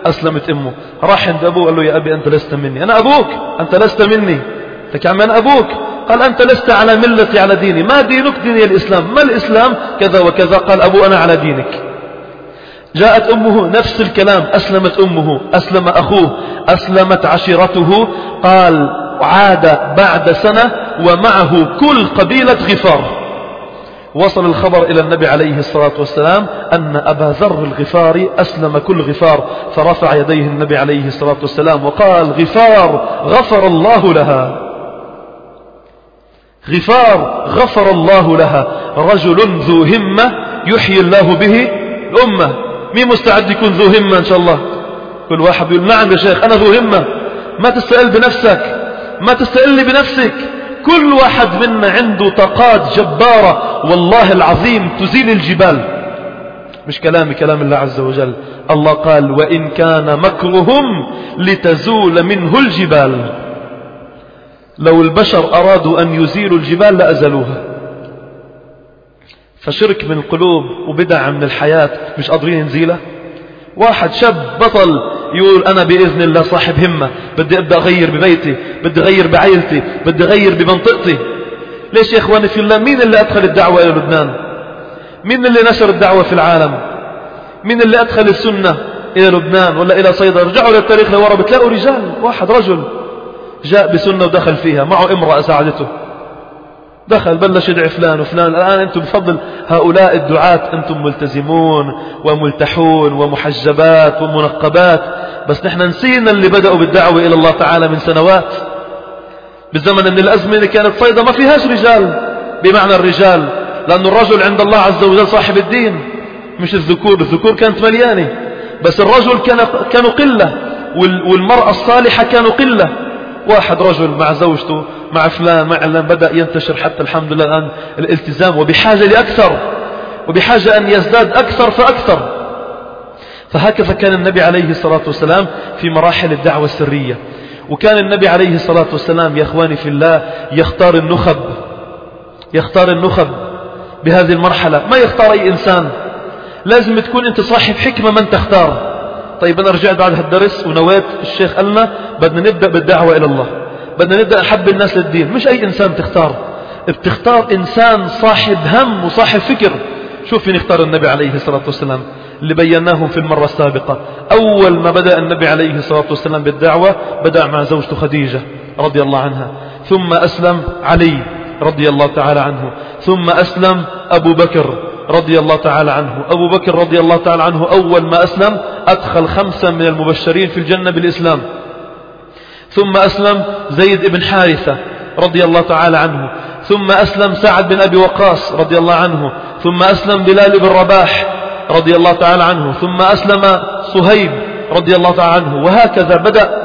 أسلمت أمه. راح عند أبوه قال له يا أبي أنت لست مني. أنا أبوك أنت لست مني. لك عم أنا أبوك. قال أنت لست على ملتي على ديني. ما دينك؟ ديني الإسلام. ما الإسلام؟ كذا وكذا. قال أبو أنا على دينك. جاءت أمه نفس الكلام أسلمت أمه أسلم أخوه أسلمت عشيرته قال عاد بعد سنة ومعه كل قبيلة غفار. وصل الخبر إلى النبي عليه الصلاة والسلام أن أبا ذر الغفاري أسلم كل غفار فرفع يديه النبي عليه الصلاة والسلام وقال غفار غفر الله لها. غفار غفر الله لها. رجل ذو همة يحيي الله به الأمة. مين مستعد يكون ذو همة إن شاء الله؟ كل واحد يقول نعم يا شيخ أنا ذو همة. ما تستقل بنفسك ما تستقل بنفسك. كل واحد منا عنده طاقات جبارة والله العظيم تزيل الجبال. مش كلامي كلام الله عز وجل. الله قال وإن كان مكرهم لتزول منه الجبال. لو البشر أرادوا أن يزيلوا الجبال لأزلوها. فشرك من القلوب وبدع من الحياة مش قادرين نزيله واحد شاب بطل يقول أنا بإذن الله صاحب همة بدي أبدأ أغير ببيتي بدي أغير بعائلتي بدي أغير بمنطقتي. ليش يا إخواني في الله؟ مين اللي أدخل الدعوة إلى لبنان؟ مين اللي نشر الدعوة في العالم؟ مين اللي أدخل السنة إلى لبنان ولا إلى صيدا رجعوا للتاريخ لورا بتلاقوا رجال واحد رجل جاء بسنة ودخل فيها معه امرأة ساعدته. دخل بلش يدعي فلان وفلان. الآن أنتم بفضل هؤلاء الدعاة أنتم ملتزمون وملتحون ومحجبات ومنقبات. بس نحن نسينا اللي بدأوا بالدعوة إلى الله تعالى من سنوات. بالزمن من الأزمنة كانت صيدا ما فيهاش رجال. بمعنى الرجال. لأن الرجل عند الله عز وجل صاحب الدين. مش الذكور. الذكور كانت مليانة. بس الرجل كان كانوا قلة. والمرأة الصالحة كانوا قلة. واحد رجل مع زوجته مع فلان مع علان بدأ ينتشر حتى الحمد لله الآن الالتزام وبحاجة لأكثر وبحاجة أن يزداد أكثر فأكثر. فهكذا كان النبي عليه الصلاة والسلام في مراحل الدعوة السرية. وكان النبي عليه الصلاة والسلام يا أخواني في الله يختار النخب يختار النخب بهذه المرحلة. ما يختار أي إنسان. لازم تكون أنت صاحب حكمة من تختار. طيب أنا رجعت بعد هالدرس ونويت الشيخ قالنا بدنا نبدأ بالدعوة إلى الله بدنا نبدأ نحب الناس للدين. مش أي إنسان تختار بتختار إنسان صاحب هم وصاحب فكر. شوف فين اختار النبي عليه الصلاة والسلام اللي بيناهم في المرة السابقة. أول ما بدأ النبي عليه الصلاة والسلام بالدعوة بدأ مع زوجته خديجة رضي الله عنها. ثم أسلم علي رضي الله تعالى عنه. ثم أسلم أبو بكر رضي الله تعالى عنه. أبو بكر رضي الله تعالى عنه أول ما أسلم أدخل خمسة من المبشرين في الجنة بالإسلام. ثم أسلم زيد بن حارثة رضي الله تعالى عنه. ثم أسلم سعد بن أبي وقاص رضي الله عنه. ثم أسلم بلال بن رباح رضي الله تعالى عنه. ثم أسلم صهيب رضي الله تعالى عنه. وهكذا بدأ.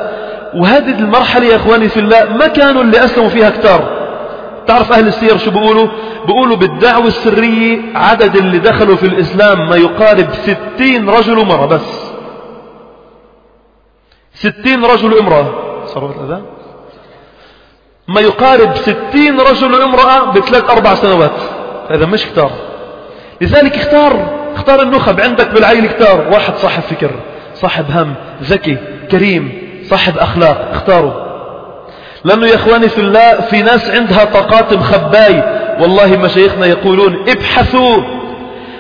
وهذه المرحلة يا إخواني في الله ما كانوا اللي أسلموا فيها كتار. تعرف أهل السير شو بيقولوا؟ بيقولوا بالدعوة السرية عدد اللي دخلوا في الإسلام ما يقارب ستين رجل ومرأة بس. ستين رجل وامرأة. صاروا الأذان ما يقارب ستين رجل وامرأة بثلاث أربع سنوات. هذا مش كتار لذلك اختار. اختار النخب. عندك بالعيل كتار واحد صاحب فكر صاحب هم ذكي كريم صاحب أخلاق. اختاروا. لأنه يا إخواني في الله في ناس عندها طاقات مخباي والله مشايخنا يقولون ابحثوا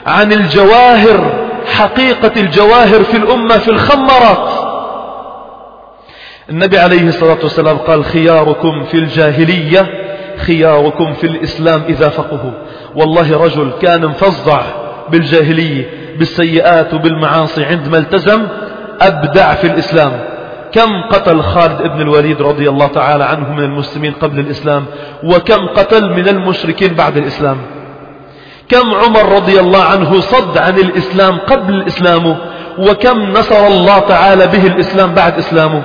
عن الجواهر حقيقة الجواهر في الأمة في الخمرات. النبي عليه الصلاة والسلام قال خياركم في الجاهلية خياركم في الإسلام إذا فقهوا. والله رجل كان مفظع بالجاهلية بالسيئات وبالمعاصي عندما التزم أبدع في الإسلام. كم قتل خالد بن الوليد رضي الله تعالى عنه من المسلمين قبل الإسلام؟ وكم قتل من المشركين بعد الإسلام؟ كم عمر رضي الله عنه صد عن الإسلام قبل إسلامه وكم نصر الله تعالى به الإسلام بعد إسلامه؟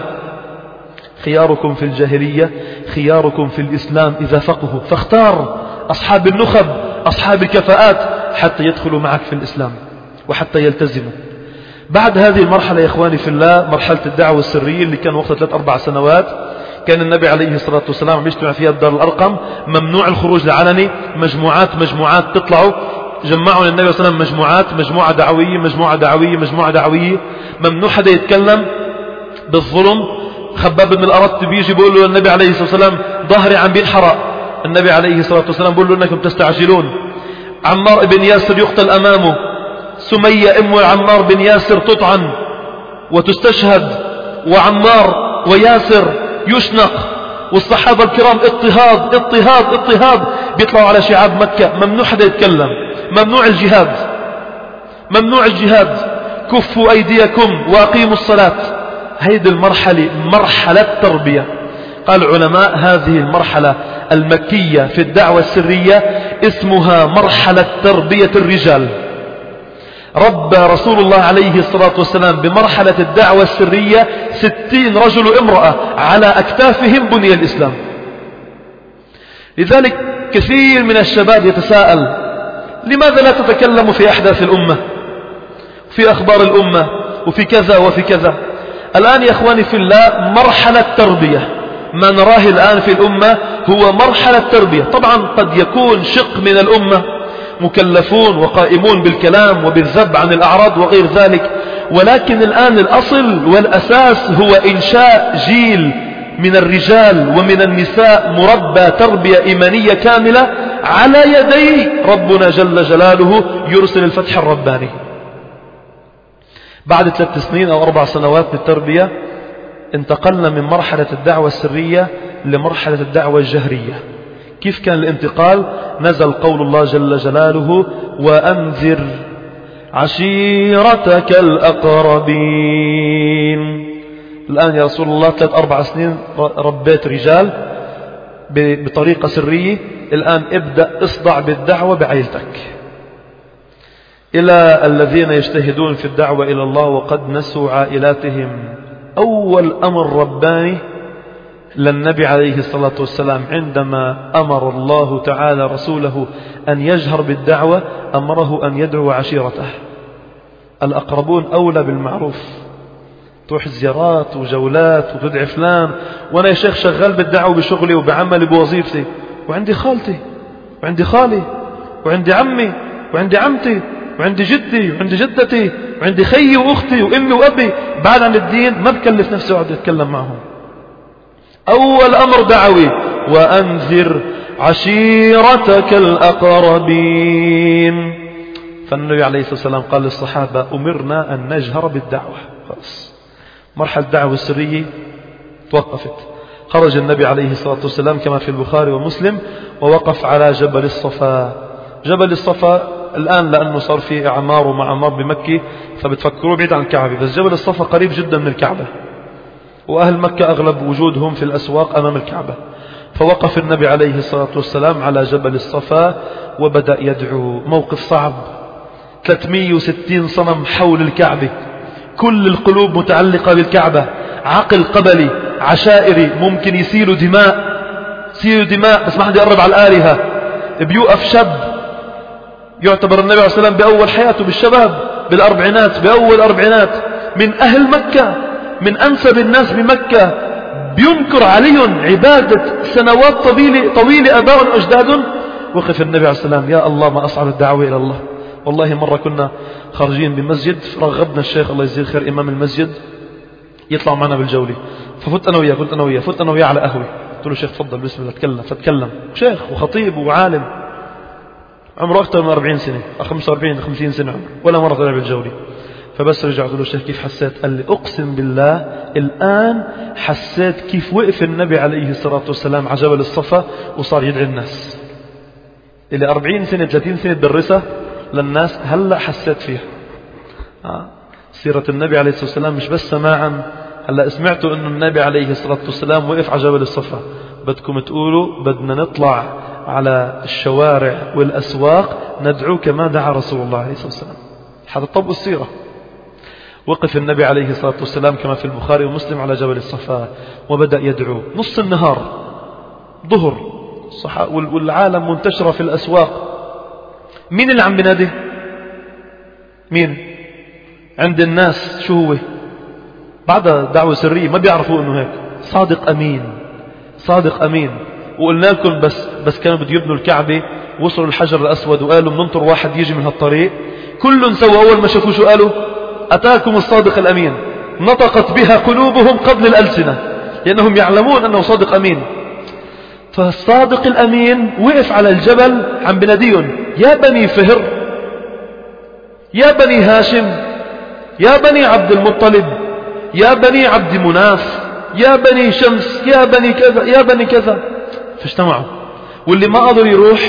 خياركم في الجاهلية خياركم في الإسلام إذا فقهوا فاختار أصحاب النخب أصحاب الكفاءات حتى يدخلوا معك في الإسلام وحتى يلتزموا. بعد هذه المرحلة يا إخواني في الله مرحلة الدعوة السرية اللي كان وقتها ثلاث أربع سنوات كان النبي عليه الصلاة والسلام يجتمع فيها بدار الأرقم ممنوع الخروج العلني مجموعات مجموعات تطلعوا جمعوا النبي صلى الله عليه وسلم مجموعات مجموعة دعوية مجموعة دعوية مجموعة دعوية. ممنوع حدا يتكلم بالظلم. خباب بن الأرط بيجي بيقول له النبي عليه الصلاة والسلام ظهري عم بينحرق. النبي عليه الصلاة والسلام بيقول له إنكم تستعجلون. عمار بن ياسر يقتل أمامه. سمية أم عمار بن ياسر تطعن وتستشهد وعمار وياسر يشنق والصحابة الكرام اضطهاد اضطهاد اضطهاد بيطلعوا على شعاب مكة ممنوع حدا يتكلم ممنوع الجهاد ممنوع الجهاد. كفوا أيديكم وأقيموا الصلاة. هيدي المرحلة مرحلة تربية قال العلماء هذه المرحلة المكية في الدعوة السرية اسمها مرحلة تربية الرجال. ربى رسول الله عليه الصلاة والسلام بمرحلة الدعوة السرية ستين رجل وامرأة على أكتافهم بني الإسلام. لذلك كثير من الشباب يتساءل لماذا لا تتكلم في أحداث الأمة؟ في أخبار الأمة وفي كذا وفي كذا. الآن يا أخواني في الله مرحلة تربية. ما نراه الآن في الأمة هو مرحلة تربية. طبعا قد يكون شق من الأمة مكلفون وقائمون بالكلام وبالذب عن الأعراض وغير ذلك. ولكن الآن الأصل والأساس هو إنشاء جيل من الرجال ومن النساء مربى تربية إيمانية كاملة على يدي ربنا جل جلاله يرسل الفتح الرباني. بعد ثلاث سنين أو أربع سنوات من التربية انتقلنا من مرحلة الدعوة السرية لمرحلة الدعوة الجهرية. كيف كان الانتقال؟ نزل قول الله جل جلاله وأنذر عشيرتك الأقربين. الآن يا رسول الله ثلاث أربع سنين ربيت رجال بطريقة سرية. الآن ابدأ اصدع بالدعوة بعيلتك. إلى الذين يجتهدون في الدعوة إلى الله وقد نسوا عائلاتهم. أول أمر رباني للنبي عليه الصلاة والسلام عندما أمر الله تعالى رسوله أن يجهر بالدعوة أمره أن يدعو عشيرته. الأقربون أولى بالمعروف. تروح زيارات وجولات وتدعي فلان وأنا يا شيخ شغال بالدعوة بشغلي وبعملي بوظيفتي وعندي خالتي وعندي خالي وعندي عمي وعندي عمتي وعندي جدي وعندي جدتي وعندي خيي وأختي وأمي وأبي. بعد عن الدين ما بكلف نفسي أقعد أتكلم معهم. أول أمر دعوي وأنذر عشيرتك الأقربين. فالنبي عليه الصلاة والسلام قال للصحابة أمرنا أن نجهر بالدعوة. خلاص. مرحلة الدعوة السرية توقفت. خرج النبي عليه الصلاة والسلام كما في البخاري ومسلم ووقف على جبل الصفا. جبل الصفا الآن لأنه صار في إعمار ومعمار بمكة فبتفكروا بعيد عن الكعبة بس جبل الصفا قريب جدا من الكعبة. وأهل مكة أغلب وجودهم في الأسواق أمام الكعبة. فوقف النبي عليه الصلاة والسلام على جبل الصفا وبدأ يدعو. موقف صعب. 360 صنم حول الكعبة كل القلوب متعلقة بالكعبة. عقل قبلي. عشائري. ممكن يسيلوا دماء. يسيلوا دماء. بس ما حد يقرب على الآلهة. بيوقف شاب. يعتبر النبي عليه الصلاة والسلام بأول حياته بالشباب. بالأربعينات. بأول أربعينات. من أهل مكة. من أنسب الناس بمكة بينكر عليهم عبادة سنوات طويلة, طويلة أباء وأجداد وقف النبي عليه والسلام يا الله ما أصعب الدعوة إلى الله. والله مرة كنا خارجين بمسجد رغبنا الشيخ الله يجزيه الخير إمام المسجد يطلع معنا بالجولة. ففت أنا وياه قلت أنا وياه فت أنا وياه على قهوة. قلت له شيخ تفضل بسم الله تكلم فتكلم شيخ وخطيب وعالم. عمره أكثر من 40 سنة 45 50 سنة عمره ولا مرة طلع بالجولة. فبس رجع قلت له شيخ كيف حسيت؟ قال لي أقسم بالله الآن حسيت كيف وقف النبي عليه الصلاة والسلام على جبل الصفا وصار يدعي الناس. اللي 40 سنة 30 سنة تدرسها للناس هلأ حسيت فيها. آه. سيرة النبي عليه الصلاة والسلام مش بس سماعا. هلأ سمعتوا أنه النبي عليه الصلاة والسلام وقف على جبل الصفا. بدكم تقولوا بدنا نطلع على الشوارع والأسواق ندعو كما دعا رسول الله عليه الصلاة والسلام. هذا السيرة. وقف النبي عليه الصلاة والسلام كما في البخاري ومسلم على جبل الصفا وبدأ يدعو. نص النهار ظهر والعالم منتشرة في الأسواق. مين اللي عم بنادي مين؟ عند الناس. شو هو؟ بعد دعوة سرية ما بيعرفوا إنه هيك. صادق أمين صادق أمين. وقلنا لكم بس بس كانوا بده يبنوا الكعبة. وصلوا الحجر الأسود وقالوا بننطر واحد يجي من هالطريق. كل سوى أول ما شافوا شو قالوا؟ أتاكم الصادق الأمين. نطقت بها قلوبهم قبل الألسنة. لأنهم يعلمون أنه صادق أمين. فالصادق الأمين وقف على الجبل عم بناديهم يا بني فهر يا بني هاشم يا بني عبد المطلب يا بني عبد مناف يا بني شمس يا بني كذا يا بني كذا. فاجتمعوا. واللي ما قدر يروح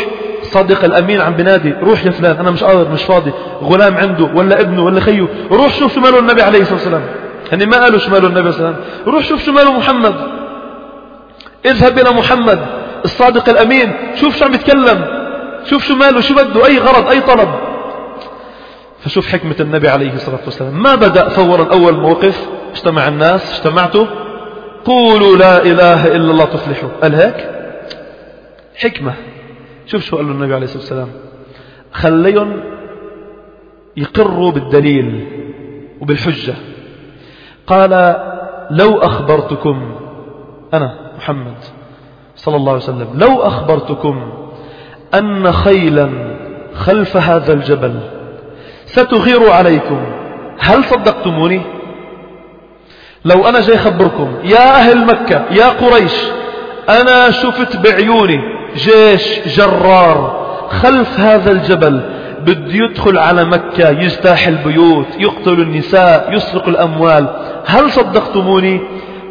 صادق الأمين عم بنادي روح يا فلان أنا مش قادر مش فاضي غلام عنده ولا ابنه ولا خيه روح شوف شو ماله النبي عليه الصلاة والسلام. هني ما قالوا شو ماله النبي عليه وسلم روح شوف شو ماله محمد. اذهب إلى محمد الصادق الأمين شوف شو عم يتكلم شوف شو ماله شو بده أي غرض أي طلب. فشوف حكمة النبي عليه الصلاة والسلام. ما بدأ فورا أول موقف اجتمع الناس اجتمعتوا قولوا لا إله إلا الله تفلحوا. قال هيك؟ حكمة. شوف شو قال له النبي عليه الصلاة والسلام. خليهم يقروا بالدليل وبالحجة. قال لو أخبرتكم أنا محمد صلى الله عليه وسلم لو أخبرتكم أن خيلا خلف هذا الجبل ستغير عليكم هل صدقتموني؟ لو أنا جاي خبركم يا أهل مكة يا قريش أنا شفت بعيوني جيش جرار خلف هذا الجبل بده يدخل على مكة يجتاح البيوت يقتل النساء يسرق الأموال. هل صدقتموني؟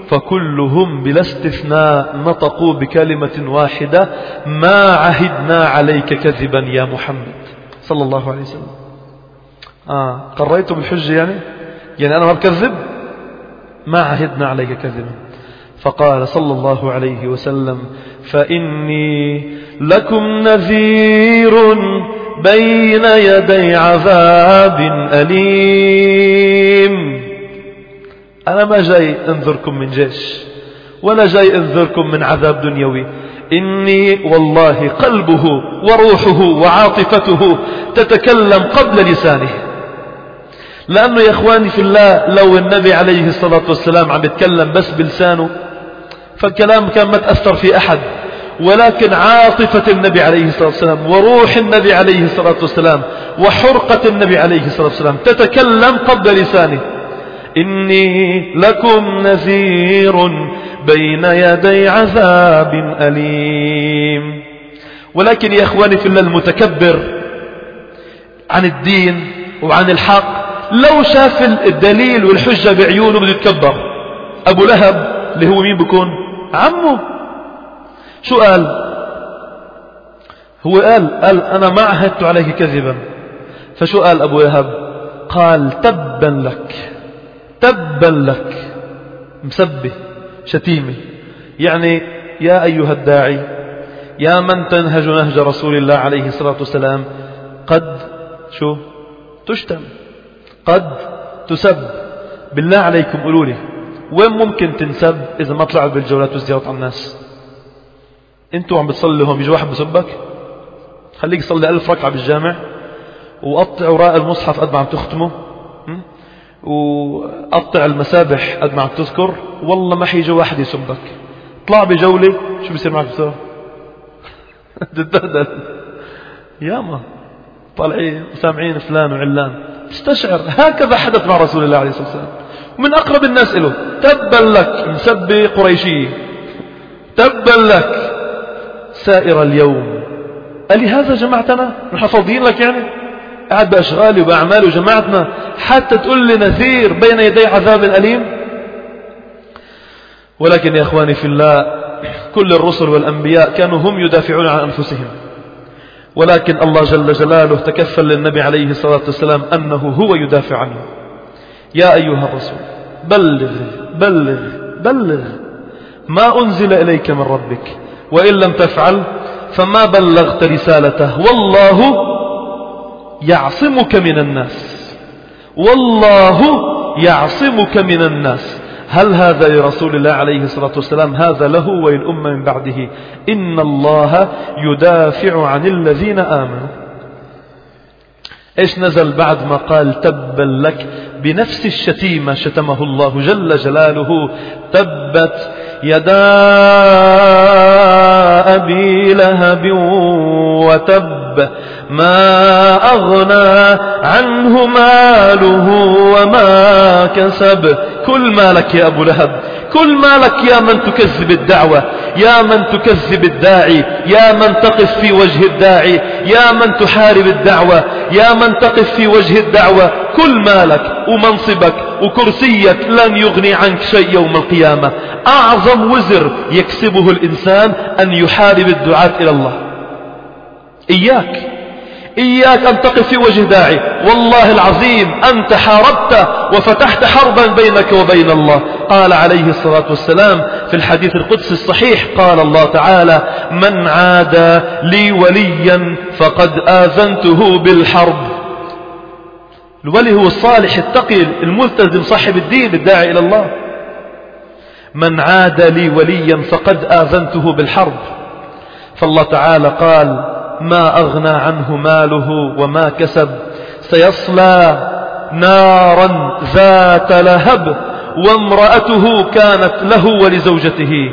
فكلهم بلا استثناء نطقوا بكلمة واحدة ما عهدنا عليك كذبا يا محمد. صلى الله عليه وسلم. آه قريتم الحجة يعني؟ يعني أنا ما بكذب؟ ما عهدنا عليك كذبا. فقال صلى الله عليه وسلم فإني لكم نذير بين يدي عذاب أليم. أنا ما جاي أنذركم من جيش ولا جاي أنذركم من عذاب دنيوي. إني والله قلبه وروحه وعاطفته تتكلم قبل لسانه. لأنه يا إخواني في الله لو النبي عليه الصلاة والسلام عم يتكلم بس بلسانه فالكلام كان ما تأثر في أحد ولكن عاطفة النبي عليه الصلاة والسلام وروح النبي عليه الصلاة والسلام وحرقة النبي عليه الصلاة والسلام تتكلم قبل لسانه. إني لكم نذير بين يدي عذاب أليم. ولكن يا إخواني في الله المتكبر عن الدين وعن الحق لو شاف الدليل والحجة بعيونه بده يتكبر. أبو لهب اللي هو مين بكون؟ عمه. شو قال؟ هو قال قال أنا ما عهدت عليك كذبا. فشو قال أبو لهب قال تبا لك تبا لك. مسبه شتيمة. يعني يا أيها الداعي يا من تنهج نهج رسول الله عليه الصلاة والسلام قد شو؟ تشتم. قد تسب. بالله عليكم قولوا لي. وين ممكن تنسب إذا ما طلعت بالجولات والزيارات على الناس؟ أنتوا عم بتصلي هون بيجي واحد بسبك؟ خليك تصلي ألف ركعة بالجامع وقطع وراء المصحف قد ما عم تختمه وقطع المسابح قد ما عم تذكر والله ما حيجي واحد يسبك. طلع بجولة شو بيصير معك بسرعة؟ [LAUGHS] تتبهدل. ياما طالعين وسامعين فلان وعلان. استشعر هكذا حدث مع رسول الله عليه الصلاة والسلام. ومن أقرب الناس له تبا لك مسبي قريشي. تبا لك سائر اليوم. ألهذا جمعتنا نحن فاضيين لك يعني؟ قاعد بأشغالي وبأعمالي وجماعتنا حتى تقول لي نذير بين يدي عذاب أليم؟ ولكن يا أخواني في الله كل الرسل والأنبياء كانوا هم يدافعون عن أنفسهم. ولكن الله جل جلاله تكفل للنبي عليه الصلاة والسلام أنه هو يدافع عنه يا أيها الرسول بلغ بلغ بلغ ما أنزل إليك من ربك وإن لم تفعل فما بلغت رسالته. والله يعصمك من الناس. والله يعصمك من الناس. هل هذا لرسول الله عليه الصلاة والسلام؟ هذا له وللأمة من بعده. إن الله يدافع عن الذين آمنوا. إيش نزل بعد ما قال تبا لك بنفس الشتيمة شتمه الله جل جلاله تبت يدا أبي لهب وتب ما أغنى عنه ماله وما كسب. كل مالك يا أبو لهب كل مالك يا من تكذب الدعوة يا من تكذب الداعي يا من تقف في وجه الداعي يا من تحارب الدعوة يا من تقف في وجه الدعوة. كل مالك ومنصبك وكرسيك لن يغني عنك شيء يوم القيامة. أعظم وزر يكسبه الإنسان أن يحارب الدعاة إلى الله. إياك. إياك أن تقف في وجه داعي. والله العظيم أنت حاربت وفتحت حربا بينك وبين الله. قال عليه الصلاة والسلام في الحديث القدسي الصحيح قال الله تعالى من عاد لي وليا فقد آذنته بالحرب. الولي هو الصالح التقي الملتزم صاحب الدين الداعي إلى الله. من عاد لي وليا فقد آذنته بالحرب. فالله تعالى قال ما أغنى عنه ماله وما كسب سيصلى نارا ذات لهب وامرأته كانت له ولزوجته.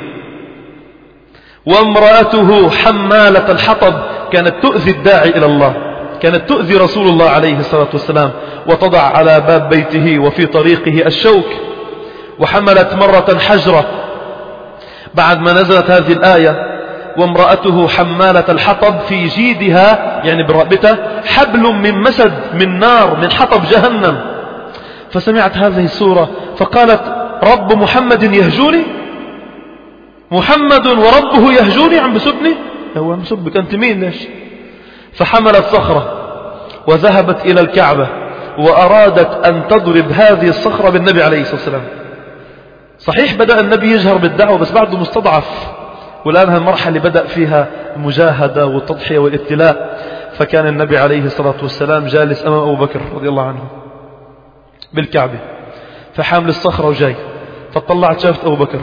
وامرأته حمالة الحطب كانت تؤذي الداعي إلى الله كانت تؤذي رسول الله عليه الصلاة والسلام وتضع على باب بيته وفي طريقه الشوك وحملت مرة حجرة. بعد ما نزلت هذه الآية وامرأته حمالة الحطب في جيدها يعني برقبتها حبل من مسد من نار من حطب جهنم. فسمعت هذه السورة فقالت رب محمد يهجوني؟ محمد وربه يهجوني؟ عم بسبني؟ هو عم بسبك أنت مين؟ ليش؟ فحملت صخرة وذهبت إلى الكعبة وأرادت أن تضرب هذه الصخرة بالنبي عليه الصلاة والسلام. صحيح بدأ النبي يجهر بالدعوة بس بعده مستضعف. والآن هالمرحلة بدأ فيها المجاهدة والتضحية والابتلاء فكان النبي عليه الصلاة والسلام جالس أمام أبو بكر رضي الله عنه بالكعبة فحامل الصخرة وجاي فطلعت شافت أبو بكر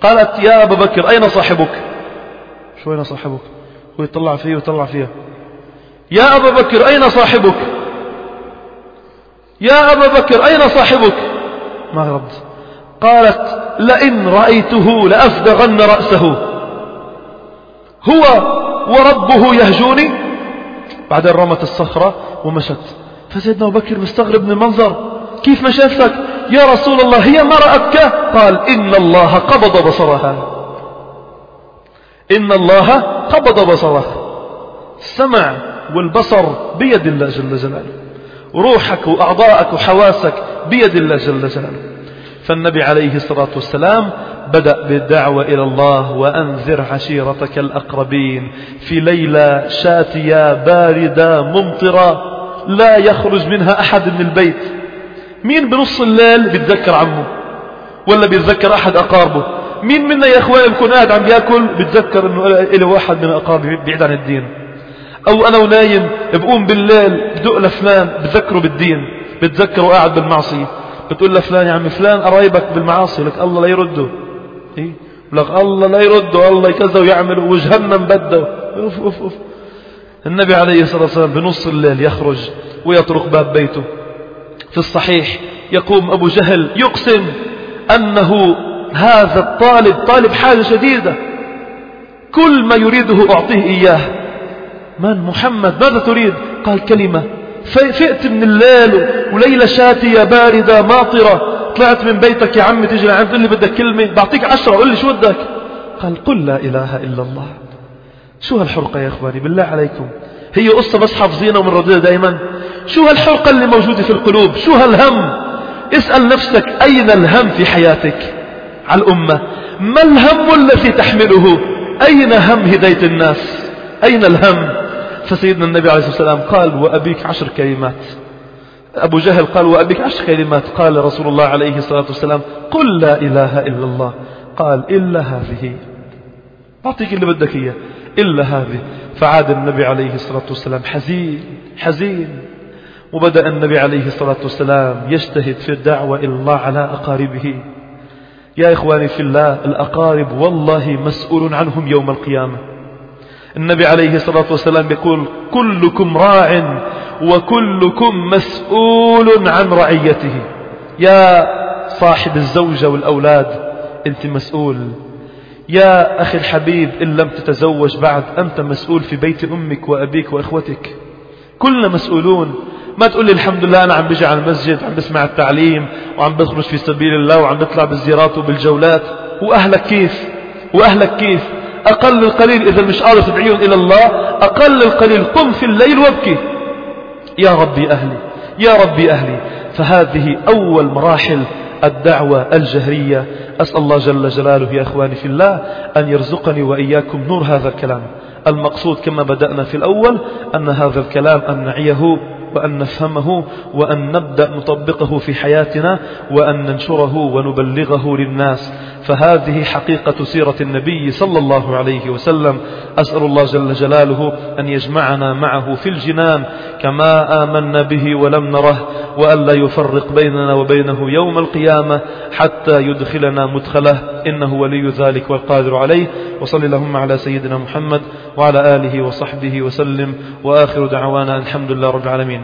قالت يا أبا بكر أين صاحبك؟ شو أين صاحبك؟ هو يطلع فيه ويطلع فيها يا أبا بكر أين صاحبك؟ يا أبا بكر أين صاحبك؟ ما رد قالت لئن رأيته لأفدغن رأسه. هو وربه يهجوني. بعدين رمت الصخرة ومشت. فسيدنا أبو بكر مستغرب من المنظر. كيف ما شافتك؟ يا رسول الله هي ما رأتك؟ قال إن الله قبض بصرها. إن الله قبض بصره. السمع والبصر بيد الله جل جلاله. روحك وأعضائك وحواسك بيد الله جل جلاله. فالنبي عليه الصلاة والسلام بدأ بالدعوة إلى الله وأنذر عشيرتك الأقربين في ليلة شاتية باردة ممطرة لا يخرج منها أحد من البيت. مين بنص الليل بيتذكر عمه ولا بيتذكر أحد أقاربه؟ مين منا يا اخواني بكون قاعد عم بيأكل بتذكر إنه له واحد من أقاربي بعيد عن الدين؟ أو أنا ونايم بقوم بالليل بدق لفلان بتذكره بالدين بتذكره قاعد بالمعصية. بتقول لفلان يا عم فلان قرايبك بالمعاصي لك الله لا يرده إيه؟ لك الله لا يرده الله كذا ويعمل وجهنم بده أوف أوف أوف. النبي عليه الصلاة والسلام بنص الليل يخرج ويطرق باب بيته. في الصحيح يقوم أبو جهل يقسم أنه هذا الطالب طالب حاجة شديدة. كل ما يريده أعطيه إياه. من محمد؟ ماذا تريد؟ قال كلمة فئت من الليل وليلة شاتية باردة ماطرة. طلعت من بيتك يا عمي تجي لعند تقول لي بدك كلمة. بعطيك عشرة قل لي شو بدك. قال قل لا إله إلا الله. شو هالحرقة يا إخواني؟ بالله عليكم. هي قصة بس حافظينها ومنرددها دائما شو هالحرقة اللي موجودة في القلوب؟ شو هالهم؟ اسأل نفسك أين الهم في حياتك؟ على الأمة. ما الهم الذي تحمله؟ أين هم هداية الناس؟ أين الهم؟ فسيدنا النبي عليه الصلاة والسلام قال وأبيك عشر كلمات. أبو جهل قال وأبيك عشر كلمات. قال رسول الله عليه الصلاة والسلام قل لا إله إلا الله. قال إلا هذه. أعطيك اللي بدك إياه. إلا هذه. فعاد النبي عليه الصلاة والسلام حزين حزين. وبدأ النبي عليه الصلاة والسلام يجتهد في الدعوة إلى الله على أقاربه. يا إخواني في الله الأقارب والله مسؤول عنهم يوم القيامة. النبي عليه الصلاة والسلام يقول كلكم راع وكلكم مسؤول عن رعيته. يا صاحب الزوجة والأولاد أنت مسؤول. يا أخي الحبيب إن لم تتزوج بعد أنت مسؤول في بيت أمك وأبيك وإخوتك. كلنا مسؤولون. ما تقول لي الحمد لله أنا عم بجي على المسجد عم بسمع التعليم وعم بخرج في سبيل الله وعم بطلع بالزيارات وبالجولات. وأهلك كيف؟ وأهلك كيف؟ أقل القليل إذا مش قادر تدعيهم إلى الله أقل القليل قم في الليل وابكي. يا ربي أهلي يا ربي أهلي فهذه أول مراحل الدعوة الجهرية. أسأل الله جل جلاله يا أخواني في الله أن يرزقني وإياكم نور هذا الكلام. المقصود كما بدأنا في الأول أن هذا الكلام أن نعيه وأن نفهمه وأن نبدأ نطبقه في حياتنا وأن ننشره ونبلغه للناس. فهذه حقيقة سيرة النبي صلى الله عليه وسلم. أسأل الله جل جلاله أن يجمعنا معه في الجنان كما آمنا به ولم نره وأن لا يفرق بيننا وبينه يوم القيامة حتى يدخلنا مدخله. إنه ولي ذلك والقادر عليه. وصل اللهم على سيدنا محمد وعلى آله وصحبه وسلم. وآخر دعوانا الحمد لله رب العالمين.